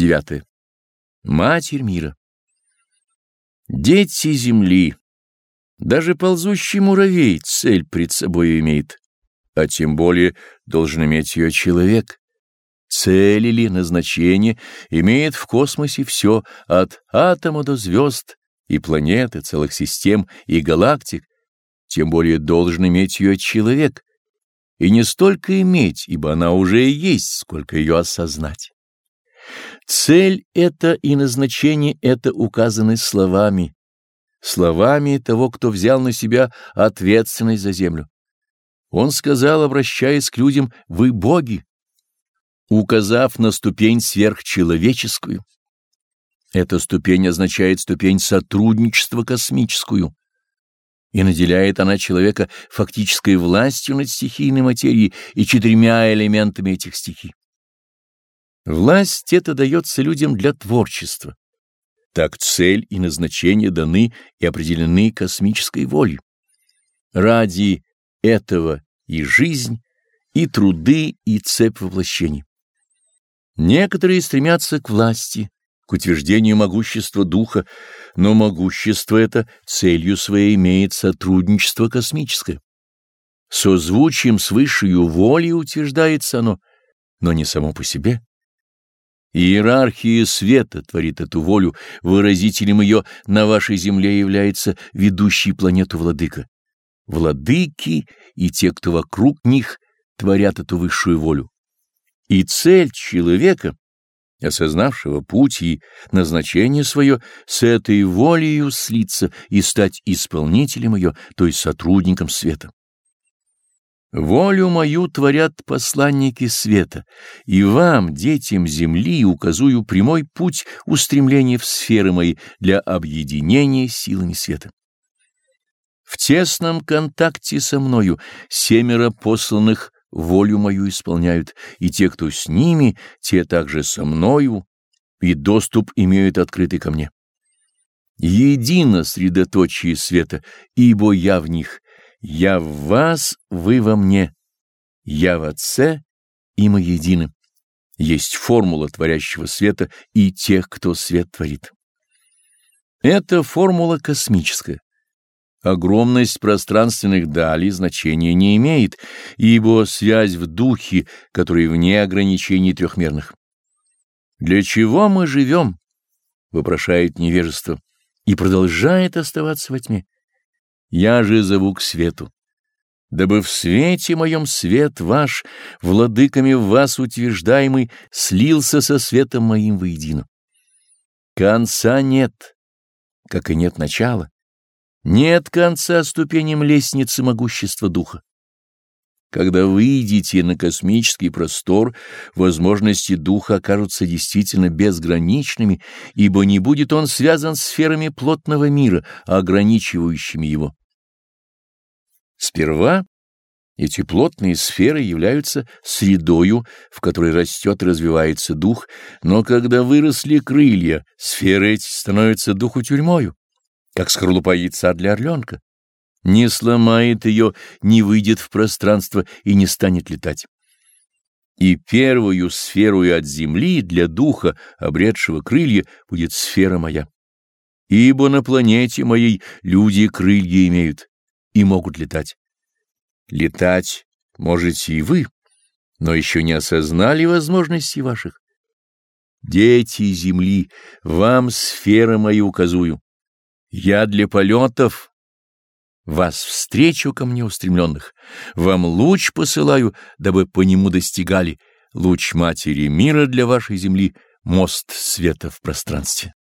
Девятое. Матерь мира. Дети земли. Даже ползущий муравей цель пред собой имеет, а тем более должен иметь ее человек. Цель или назначение имеет в космосе все, от атома до звезд, и планеты, целых систем, и галактик, тем более должен иметь ее человек, и не столько иметь, ибо она уже и есть, сколько ее осознать. Цель это и назначение это указаны словами, словами того, кто взял на себя ответственность за землю. Он сказал, обращаясь к людям, «Вы боги», указав на ступень сверхчеловеческую. Эта ступень означает ступень сотрудничества космическую, и наделяет она человека фактической властью над стихийной материей и четырьмя элементами этих стихий. Власть эта дается людям для творчества. Так цель и назначение даны и определены космической волей. Ради этого и жизнь, и труды, и цепь воплощений. Некоторые стремятся к власти, к утверждению могущества духа, но могущество это целью своей имеет сотрудничество космическое. Созвучием с высшей волей утверждается оно, но не само по себе. Иерархия света творит эту волю, выразителем ее на вашей земле является ведущий планету владыка. Владыки и те, кто вокруг них, творят эту высшую волю. И цель человека, осознавшего путь и назначение свое, с этой волей слиться и стать исполнителем ее, то есть сотрудником света. Волю мою творят посланники света, и вам, детям земли, указую прямой путь устремления в сферы мои для объединения силами света. В тесном контакте со мною семеро посланных волю мою исполняют, и те, кто с ними, те также со мною, и доступ имеют открытый ко мне. Едино средоточие света, ибо я в них — я в вас, вы во мне. Я в Отце, и мы едины. Есть формула творящего света и тех, кто свет творит. Это формула космическая. Огромность пространственных далей значения не имеет, ибо связь в духе, который вне ограничений трехмерных. «Для чего мы живем?» — вопрошает невежество, и продолжает оставаться во тьме. Я же зову к свету. Дабы в свете моем свет ваш, владыками вас утверждаемый, слился со светом моим воедино. Конца нет, как и нет начала. Нет конца ступеням лестницы могущества духа. Когда выйдете на космический простор, возможности духа окажутся действительно безграничными, ибо не будет он связан с сферами плотного мира, ограничивающими его. Сперва эти плотные сферы являются средою, в которой растет и развивается дух, но когда выросли крылья, сферы эти становятся духу тюрьмою, как скорлупа яйца для орленка. Не сломает ее, не выйдет в пространство и не станет летать. И первую сферу от земли для духа, обретшего крылья, будет сфера моя. Ибо на планете моей люди крылья имеют и могут летать. Летать можете и вы, но еще не осознали возможностей ваших. Дети земли, вам сфера мою указую. Я для полетов вас встречу ко мне устремленных, вам луч посылаю, дабы по нему достигали, луч матери мира для вашей земли, мост света в пространстве.